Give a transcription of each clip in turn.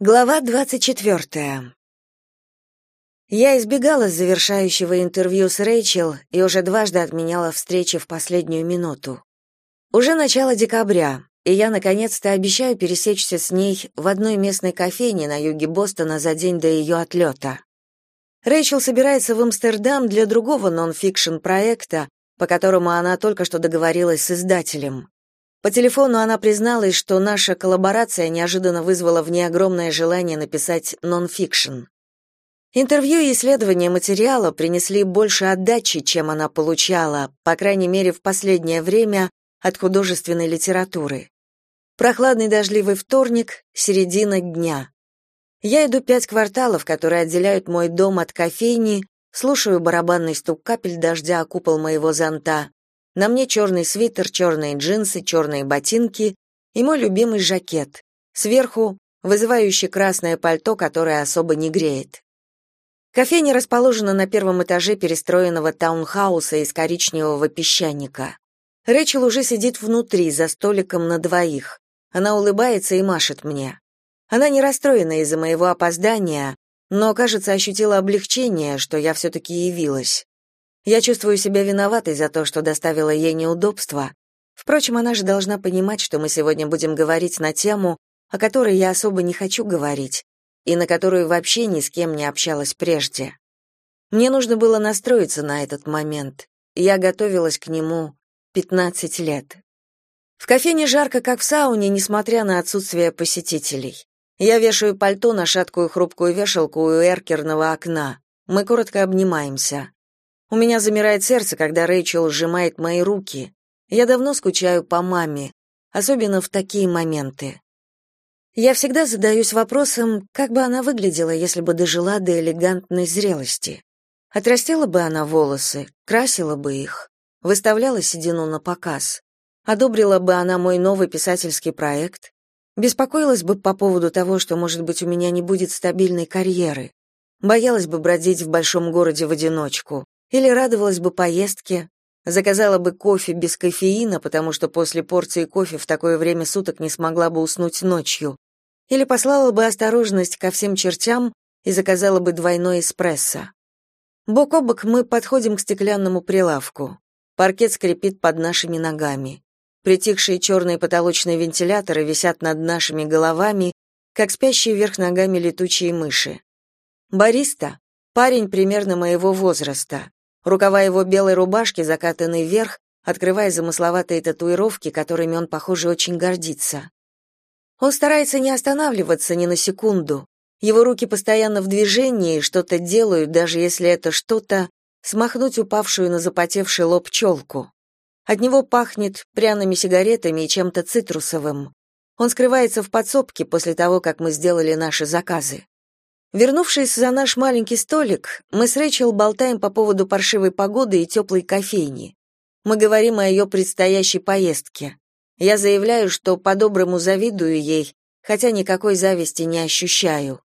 Глава 24. Я избегала завершающего интервью с Рэйчел и уже дважды отменяла встречи в последнюю минуту. Уже начало декабря, и я наконец-то обещаю пересечься с ней в одной местной кофейне на юге Бостона за день до ее отлета. Рэйчел собирается в Амстердам для другого нон-фикшн проекта, по которому она только что договорилась с издателем. По телефону она призналась, что наша коллаборация неожиданно вызвала в ней огромное желание написать нон-фикшн. Интервью и исследования материала принесли больше отдачи, чем она получала, по крайней мере, в последнее время, от художественной литературы. Прохладный дождливый вторник, середина дня. Я иду пять кварталов, которые отделяют мой дом от кофейни, слушаю барабанный стук капель дождя о купол моего зонта, на мне черный свитер, черные джинсы, черные ботинки и мой любимый жакет. Сверху вызывающее красное пальто, которое особо не греет. Кофейня расположена на первом этаже перестроенного таунхауса из коричневого песчаника. Рэчел уже сидит внутри, за столиком на двоих. Она улыбается и машет мне. Она не расстроена из-за моего опоздания, но, кажется, ощутила облегчение, что я все-таки явилась. Я чувствую себя виноватой за то, что доставила ей неудобства. Впрочем, она же должна понимать, что мы сегодня будем говорить на тему, о которой я особо не хочу говорить, и на которую вообще ни с кем не общалась прежде. Мне нужно было настроиться на этот момент. Я готовилась к нему 15 лет. В кофейне жарко, как в сауне, несмотря на отсутствие посетителей. Я вешаю пальто на шаткую хрупкую вешалку у эркерного окна. Мы коротко обнимаемся. У меня замирает сердце, когда Рэйчел сжимает мои руки. Я давно скучаю по маме, особенно в такие моменты. Я всегда задаюсь вопросом, как бы она выглядела, если бы дожила до элегантной зрелости. Отрастила бы она волосы, красила бы их, выставляла седину на показ. Одобрила бы она мой новый писательский проект, беспокоилась бы по поводу того, что, может быть, у меня не будет стабильной карьеры, боялась бы бродить в большом городе в одиночку, или радовалась бы поездке, заказала бы кофе без кофеина, потому что после порции кофе в такое время суток не смогла бы уснуть ночью, или послала бы осторожность ко всем чертям и заказала бы двойной эспрессо. Бок о бок мы подходим к стеклянному прилавку. Паркет скрипит под нашими ногами. Притихшие черные потолочные вентиляторы висят над нашими головами, как спящие вверх ногами летучие мыши. Бариста — парень примерно моего возраста. Рукава его белой рубашки закатаны вверх, открывая замысловатые татуировки, которыми он, похоже, очень гордится. Он старается не останавливаться ни на секунду. Его руки постоянно в движении, что-то делают, даже если это что-то смахнуть упавшую на запотевший лоб челку. От него пахнет пряными сигаретами и чем-то цитрусовым. Он скрывается в подсобке после того, как мы сделали наши заказы. Вернувшись за наш маленький столик, мы с Рэйчел болтаем по поводу паршивой погоды и теплой кофейни. Мы говорим о ее предстоящей поездке. Я заявляю, что по-доброму завидую ей, хотя никакой зависти не ощущаю.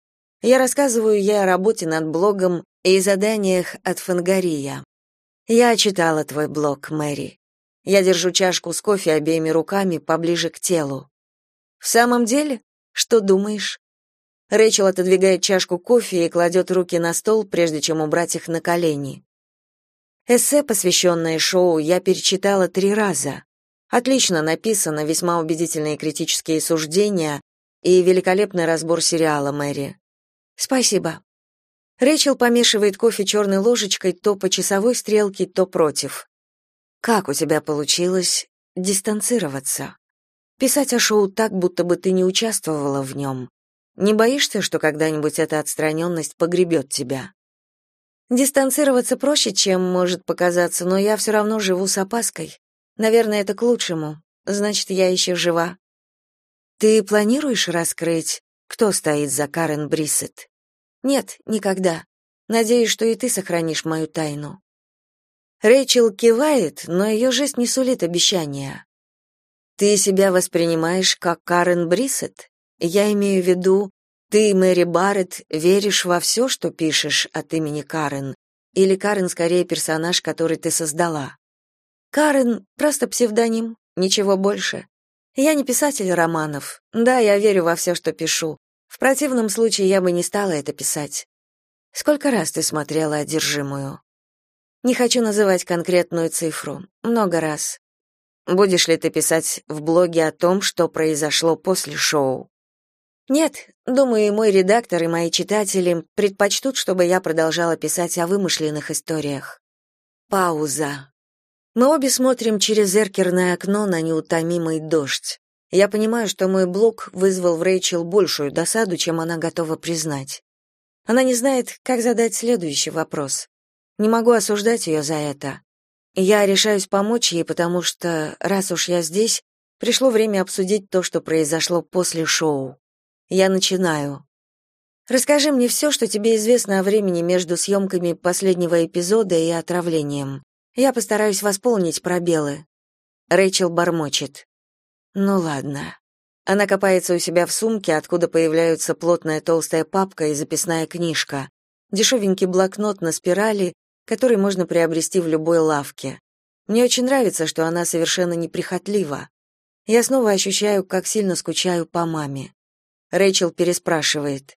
Я рассказываю ей о работе над блогом и заданиях от Фангария. Я читала твой блог, Мэри. Я держу чашку с кофе обеими руками поближе к телу. В самом деле, что думаешь? Рэйчел отодвигает чашку кофе и кладет руки на стол, прежде чем убрать их на колени. Эссе, посвященное шоу, я перечитала три раза. Отлично написано, весьма убедительные критические суждения и великолепный разбор сериала Мэри. Спасибо. Рэйчел помешивает кофе черной ложечкой то по часовой стрелке, то против. Как у тебя получилось дистанцироваться? Писать о шоу так, будто бы ты не участвовала в нем. Не боишься, что когда-нибудь эта отстраненность погребет тебя? Дистанцироваться проще, чем может показаться, но я все равно живу с опаской. Наверное, это к лучшему. Значит, я еще жива. Ты планируешь раскрыть, кто стоит за Карен Бриссет? Нет, никогда. Надеюсь, что и ты сохранишь мою тайну. Рэйчел кивает, но ее жест не сулит обещания. Ты себя воспринимаешь как Карен Бриссет? Я имею в виду, ты, Мэри Барретт, веришь во все, что пишешь от имени Карен, или Карен скорее персонаж, который ты создала? Карен просто псевдоним, ничего больше. Я не писатель романов. Да, я верю во все, что пишу, В противном случае я бы не стала это писать. Сколько раз ты смотрела «Одержимую»? Не хочу называть конкретную цифру. Много раз. Будешь ли ты писать в блоге о том, что произошло после шоу? Нет, думаю, мой редактор, и мои читатели предпочтут, чтобы я продолжала писать о вымышленных историях. Пауза. Мы обе смотрим через эркерное окно на неутомимый дождь. Я понимаю, что мой блог вызвал в Рэйчел большую досаду, чем она готова признать. Она не знает, как задать следующий вопрос. Не могу осуждать ее за это. Я решаюсь помочь ей, потому что, раз уж я здесь, пришло время обсудить то, что произошло после шоу. Я начинаю. Расскажи мне все, что тебе известно о времени между съемками последнего эпизода и отравлением. Я постараюсь восполнить пробелы. Рэйчел бормочет. Ну ладно. Она копается у себя в сумке, откуда появляются плотная толстая папка и записная книжка, дешевенький блокнот на спирали, который можно приобрести в любой лавке. Мне очень нравится, что она совершенно неприхотлива. Я снова ощущаю, как сильно скучаю по маме. Рэйчел переспрашивает.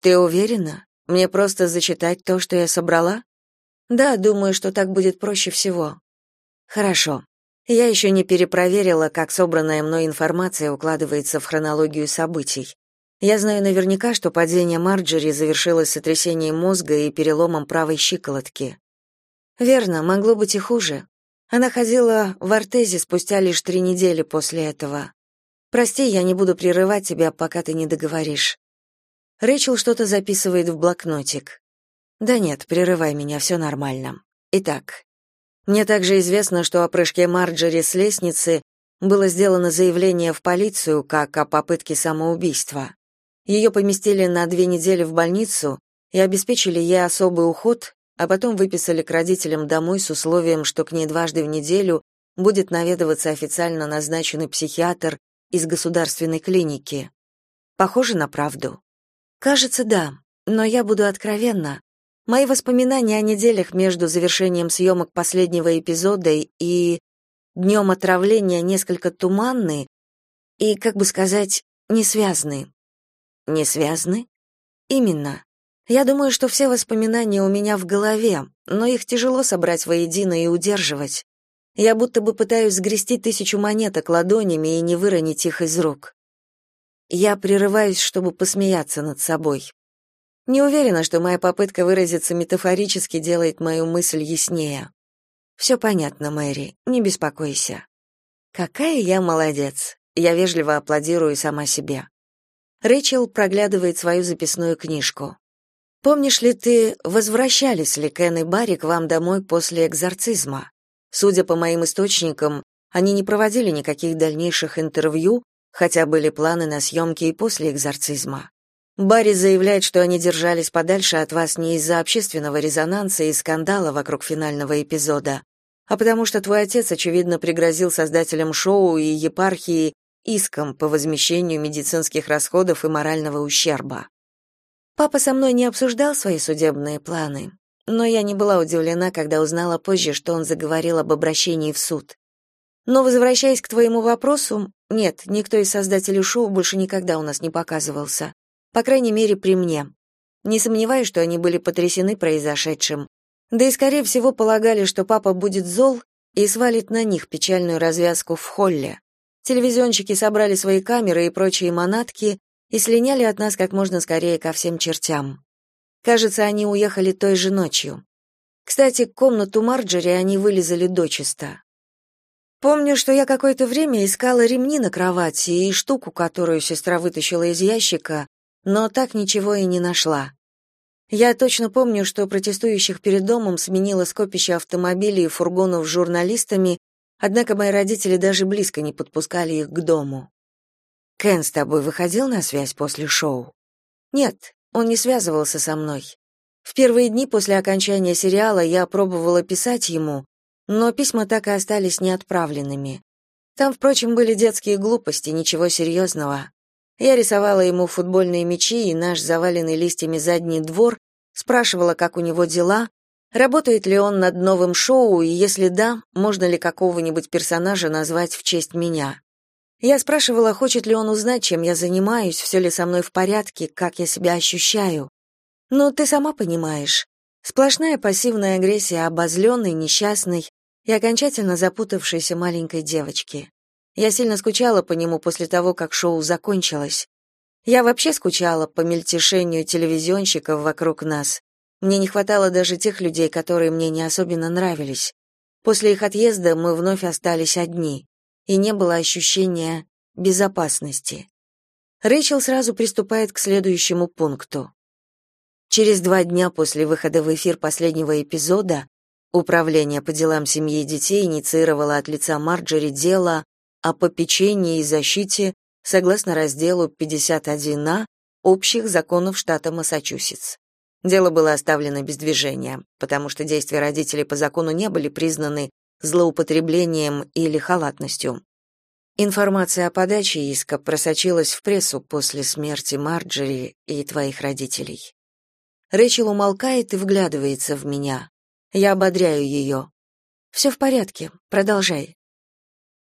«Ты уверена? Мне просто зачитать то, что я собрала?» «Да, думаю, что так будет проще всего». «Хорошо. Я еще не перепроверила, как собранная мной информация укладывается в хронологию событий. Я знаю наверняка, что падение Марджери завершилось сотрясением мозга и переломом правой щиколотки. Верно, могло быть и хуже. Она ходила в ортезе спустя лишь три недели после этого. Прости, я не буду прерывать тебя, пока ты не договоришь. Рэйчел что-то записывает в блокнотик. Да нет, прерывай меня, все нормально. Итак, мне также известно, что о прыжке Марджери с лестницы было сделано заявление в полицию как о попытке самоубийства. Ее поместили на две недели в больницу и обеспечили ей особый уход, а потом выписали к родителям домой с условием, что к ней дважды в неделю будет наведываться официально назначенный психиатр из государственной клиники. Похоже на правду? Кажется, да, но я буду откровенна. Мои воспоминания о неделях между завершением съемок последнего эпизода и днем отравления несколько туманны и, как бы сказать, не связаны. Не связаны? Именно. Я думаю, что все воспоминания у меня в голове, но их тяжело собрать воедино и удерживать. Я будто бы пытаюсь сгрести тысячу монеток ладонями и не выронить их из рук. Я прерываюсь, чтобы посмеяться над собой. Не уверена, что моя попытка выразиться метафорически делает мою мысль яснее. «Все понятно, Мэри, не беспокойся. Какая я молодец. Я вежливо аплодирую сама себе. Рэйчел проглядывает свою записную книжку. Помнишь ли ты, возвращались ли Кен и Барри к вам домой после экзорцизма? Судя по моим источникам, они не проводили никаких дальнейших интервью, хотя были планы на съемки и после экзорцизма. Барри заявляет, что они держались подальше от вас не из-за общественного резонанса и скандала вокруг финального эпизода, а потому что твой отец, очевидно, пригрозил создателям шоу и епархии иском по возмещению медицинских расходов и морального ущерба. Папа со мной не обсуждал свои судебные планы, но я не была удивлена, когда узнала позже, что он заговорил об обращении в суд. Но возвращаясь к твоему вопросу, нет, никто из создателей шоу больше никогда у нас не показывался. По крайней мере, при мне. Не сомневаюсь, что они были потрясены произошедшим. Да и, скорее всего, полагали, что папа будет зол и свалит на них печальную развязку в холле. Телевизионщики собрали свои камеры и прочие манатки и слиняли от нас как можно скорее ко всем чертям. Кажется, они уехали той же ночью. Кстати, комнату Марджери они вылезали дочисто. Помню, что я какое-то время искала ремни на кровати и штуку, которую сестра вытащила из ящика, но так ничего и не нашла. Я точно помню, что протестующих перед домом сменило скопище автомобилей и фургонов с журналистами, однако мои родители даже близко не подпускали их к дому. Кен с тобой выходил на связь после шоу? Нет, он не связывался со мной. В первые дни после окончания сериала я пробовала писать ему, но письма так и остались неотправленными. Там, впрочем, были детские глупости, ничего серьезного. Я рисовала ему футбольные мячи и наш заваленный листьями задний двор, спрашивала, как у него дела, работает ли он над новым шоу и если да, можно ли какого-нибудь персонажа назвать в честь меня. Я спрашивала, хочет ли он узнать, чем я занимаюсь, все ли со мной в порядке, как я себя ощущаю. Ну, ты сама понимаешь. Сплошная пассивная агрессия обозленной, несчастной и окончательно запутавшейся маленькой девочки. Я сильно скучала по нему после того, как шоу закончилось. Я вообще скучала по мельтешению телевизионщиков вокруг нас. Мне не хватало даже тех людей, которые мне не особенно нравились. После их отъезда мы вновь остались одни и не было ощущения безопасности. Рэйчел сразу приступает к следующему пункту. Через два дня после выхода в эфир последнего эпизода Управление по делам семьи и детей инициировало от лица Марджери дело о попечении и защите согласно разделу 51А общих законов штата Массачусетс. Дело было оставлено без движения, потому что действия родителей по закону не были признаны злоупотреблением или халатностью. Информация о подаче иска просочилась в прессу после смерти Марджери и твоих родителей. Рэчел умолкает и вглядывается в меня. Я ободряю ее. «Все в порядке, продолжай.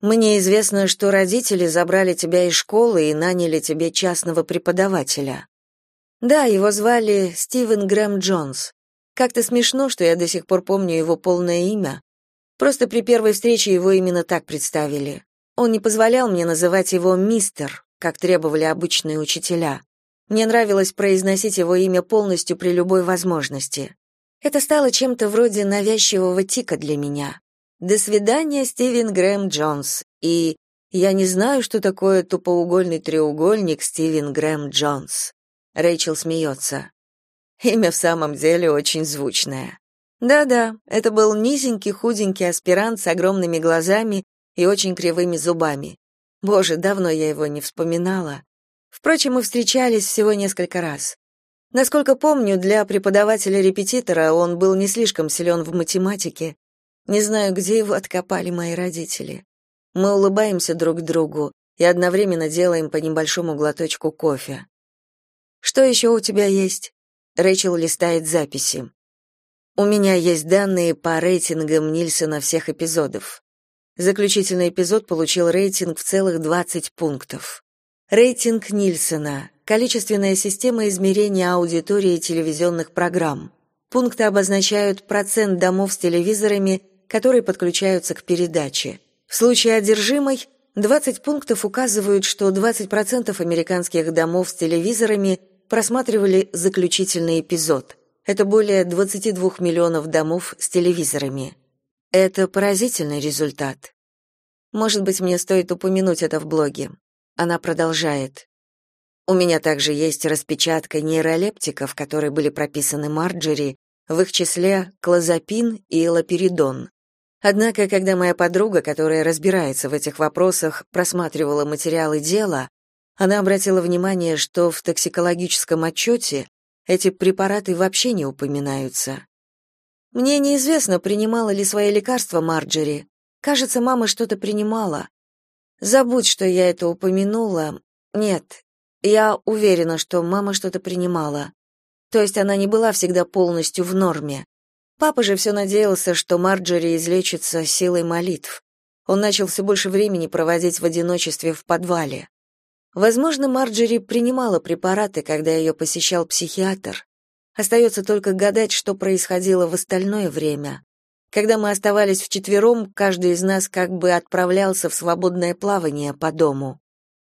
Мне известно, что родители забрали тебя из школы и наняли тебе частного преподавателя. Да, его звали Стивен Грэм Джонс. Как-то смешно, что я до сих пор помню его полное имя, Просто при первой встрече его именно так представили. Он не позволял мне называть его мистер, как требовали обычные учителя. Мне нравилось произносить его имя полностью при любой возможности. Это стало чем-то вроде навязчивого тика для меня. До свидания, Стивен Грэм Джонс. И я не знаю, что такое тупоугольный треугольник Стивен Грэм Джонс. Рэйчел смеется. Имя в самом деле очень звучное. Да-да, это был низенький, худенький аспирант с огромными глазами и очень кривыми зубами. Боже, давно я его не вспоминала. Впрочем, мы встречались всего несколько раз. Насколько помню, для преподавателя-репетитора он был не слишком силен в математике. Не знаю, где его откопали мои родители. Мы улыбаемся друг другу и одновременно делаем по небольшому глоточку кофе. Что еще у тебя есть? Рэйчел листает записи. У меня есть данные по рейтингам Нильсона всех эпизодов. Заключительный эпизод получил рейтинг в целых 20 пунктов. Рейтинг Нильсона количественная система измерения аудитории телевизионных программ. Пункты обозначают процент домов с телевизорами, которые подключаются к передаче. В случае одержимой 20 пунктов указывают, что 20% американских домов с телевизорами просматривали заключительный эпизод – это более 22 миллионов домов с телевизорами. Это поразительный результат. Может быть, мне стоит упомянуть это в блоге. Она продолжает. У меня также есть распечатка нейролептиков, которые были прописаны Марджери, в их числе клозапин и лаперидон. Однако, когда моя подруга, которая разбирается в этих вопросах, просматривала материалы дела, она обратила внимание, что в токсикологическом отчете эти препараты вообще не упоминаются. Мне неизвестно, принимала ли свои лекарства Марджери. Кажется, мама что-то принимала. Забудь, что я это упомянула. Нет, я уверена, что мама что-то принимала. То есть она не была всегда полностью в норме. Папа же все надеялся, что Марджери излечится силой молитв. Он начал все больше времени проводить в одиночестве в подвале. Возможно, Марджери принимала препараты, когда ее посещал психиатр. Остается только гадать, что происходило в остальное время. Когда мы оставались вчетвером, каждый из нас как бы отправлялся в свободное плавание по дому.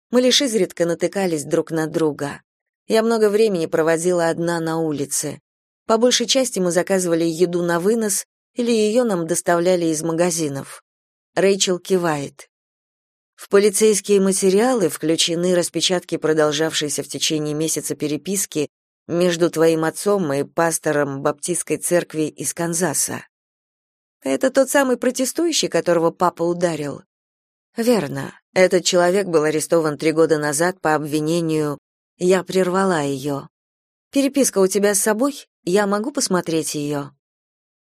Мы лишь изредка натыкались друг на друга. Я много времени проводила одна на улице. По большей части мы заказывали еду на вынос или ее нам доставляли из магазинов. Рэйчел кивает. В полицейские материалы включены распечатки продолжавшейся в течение месяца переписки между твоим отцом и пастором баптистской церкви из Канзаса. Это тот самый протестующий, которого папа ударил. Верно. Этот человек был арестован три года назад по обвинению «я прервала ее». Переписка у тебя с собой? Я могу посмотреть ее?»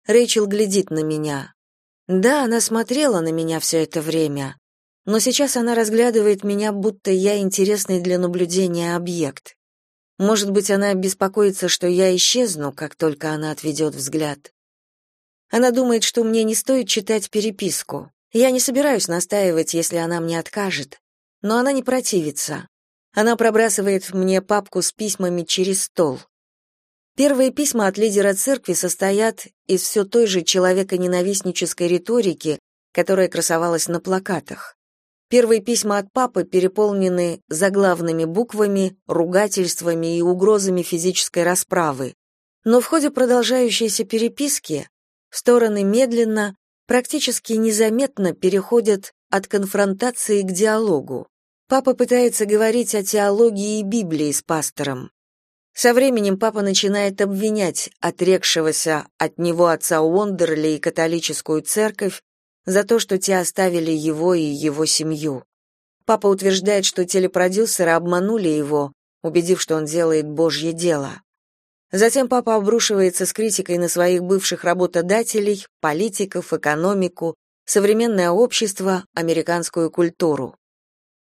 Рэйчел глядит на меня. Да, она смотрела на меня все это время но сейчас она разглядывает меня, будто я интересный для наблюдения объект. Может быть, она беспокоится, что я исчезну, как только она отведет взгляд. Она думает, что мне не стоит читать переписку. Я не собираюсь настаивать, если она мне откажет. но она не противится. Она пробрасывает мне папку с письмами через стол. Первые письма от лидера церкви состоят из все той же человеконенавистнической риторики, которая красовалась на плакатах. Первые письма от папы переполнены заглавными буквами, ругательствами и угрозами физической расправы. Но в ходе продолжающейся переписки стороны медленно, практически незаметно переходят от конфронтации к диалогу. Папа пытается говорить о теологии и Библии с пастором. Со временем папа начинает обвинять отрекшегося от него отца Уондерли и католическую церковь за то, что те оставили его и его семью. Папа утверждает, что телепродюсеры обманули его, убедив, что он делает Божье дело. Затем папа обрушивается с критикой на своих бывших работодателей, политиков, экономику, современное общество, американскую культуру.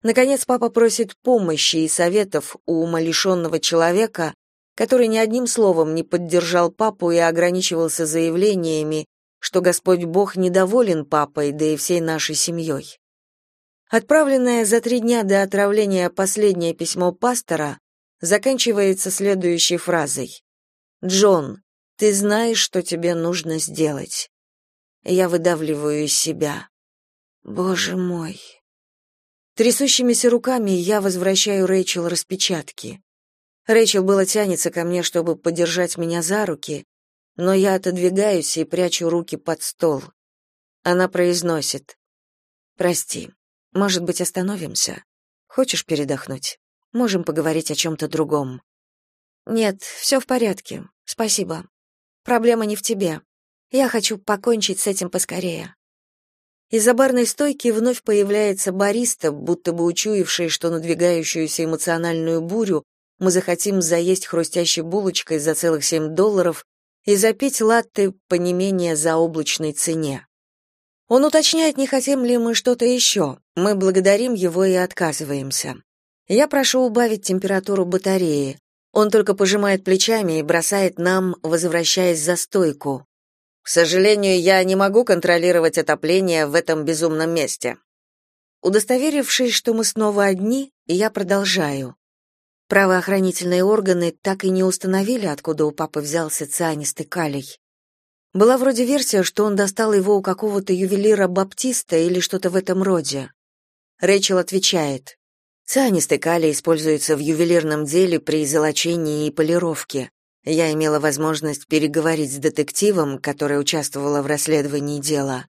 Наконец, папа просит помощи и советов у умалишенного человека, который ни одним словом не поддержал папу и ограничивался заявлениями, что Господь Бог недоволен папой, да и всей нашей семьей. Отправленное за три дня до отравления последнее письмо пастора заканчивается следующей фразой. «Джон, ты знаешь, что тебе нужно сделать». Я выдавливаю из себя. «Боже мой!» Трясущимися руками я возвращаю Рэйчел распечатки. Рэйчел было тянется ко мне, чтобы подержать меня за руки, но я отодвигаюсь и прячу руки под стол. Она произносит: "Прости. Может быть, остановимся? Хочешь передохнуть? Можем поговорить о чем-то другом". "Нет, все в порядке. Спасибо. Проблема не в тебе. Я хочу покончить с этим поскорее". Из-за барной стойки вновь появляется бариста, будто бы учуявший, что надвигающуюся эмоциональную бурю мы захотим заесть хрустящей булочкой за целых семь долларов и запить латте по не менее заоблачной цене. Он уточняет, не хотим ли мы что-то еще. Мы благодарим его и отказываемся. Я прошу убавить температуру батареи. Он только пожимает плечами и бросает нам, возвращаясь за стойку. К сожалению, я не могу контролировать отопление в этом безумном месте. Удостоверившись, что мы снова одни, я продолжаю. Правоохранительные органы так и не установили, откуда у папы взялся цианистый калий. Была вроде версия, что он достал его у какого-то ювелира-баптиста или что-то в этом роде. Рэйчел отвечает. Цианистый калий используется в ювелирном деле при золочении и полировке. Я имела возможность переговорить с детективом, которая участвовала в расследовании дела.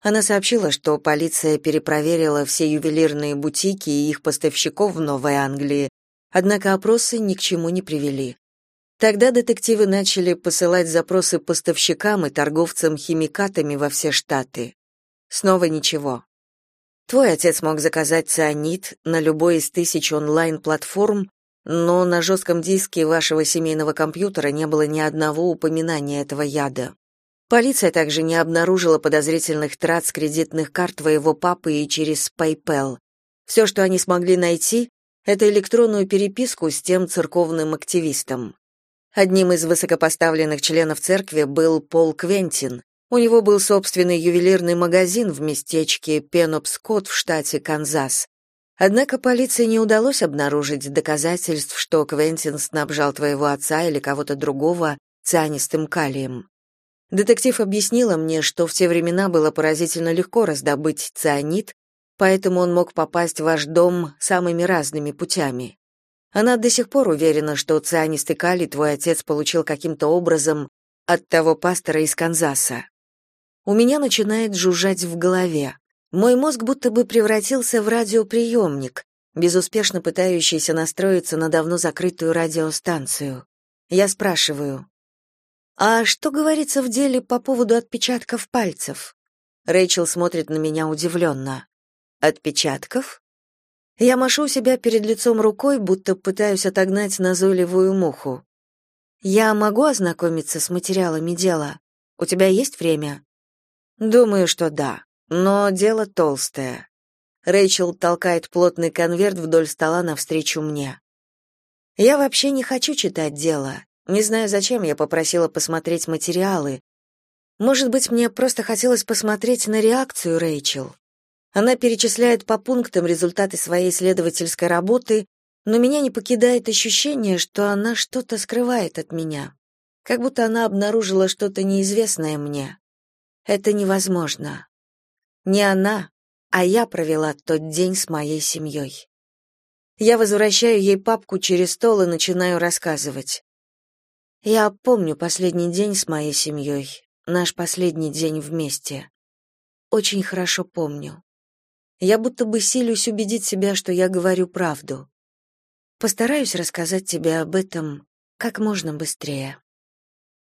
Она сообщила, что полиция перепроверила все ювелирные бутики и их поставщиков в Новой Англии, однако опросы ни к чему не привели. Тогда детективы начали посылать запросы поставщикам и торговцам химикатами во все штаты. Снова ничего. Твой отец мог заказать цианид на любой из тысяч онлайн-платформ, но на жестком диске вашего семейного компьютера не было ни одного упоминания этого яда. Полиция также не обнаружила подозрительных трат с кредитных карт твоего папы и через PayPal. Все, что они смогли найти, это электронную переписку с тем церковным активистом. Одним из высокопоставленных членов церкви был Пол Квентин. У него был собственный ювелирный магазин в местечке Пенопскот в штате Канзас. Однако полиции не удалось обнаружить доказательств, что Квентин снабжал твоего отца или кого-то другого цианистым калием. Детектив объяснила мне, что в те времена было поразительно легко раздобыть цианид, поэтому он мог попасть в ваш дом самыми разными путями. Она до сих пор уверена, что цианистый калий твой отец получил каким-то образом от того пастора из Канзаса. У меня начинает жужжать в голове. Мой мозг будто бы превратился в радиоприемник, безуспешно пытающийся настроиться на давно закрытую радиостанцию. Я спрашиваю: "А что говорится в деле по поводу отпечатков пальцев?" Рэйчел смотрит на меня удивленно. "Отпечатков?" Я машу себя перед лицом рукой, будто пытаюсь отогнать назойливую муху. Я могу ознакомиться с материалами дела. У тебя есть время? Думаю, что да. Но дело толстое. Рэйчел толкает плотный конверт вдоль стола навстречу мне. Я вообще не хочу читать дело. Не знаю, зачем я попросила посмотреть материалы. Может быть, мне просто хотелось посмотреть на реакцию Рэйчел. Она перечисляет по пунктам результаты своей исследовательской работы, но меня не покидает ощущение, что она что-то скрывает от меня. Как будто она обнаружила что-то неизвестное мне. Это невозможно. Не она, а я провела тот день с моей семьей. Я возвращаю ей папку через стол и начинаю рассказывать. Я помню последний день с моей семьей, наш последний день вместе. Очень хорошо помню. Я будто бы силюсь убедить себя, что я говорю правду. Постараюсь рассказать тебе об этом как можно быстрее.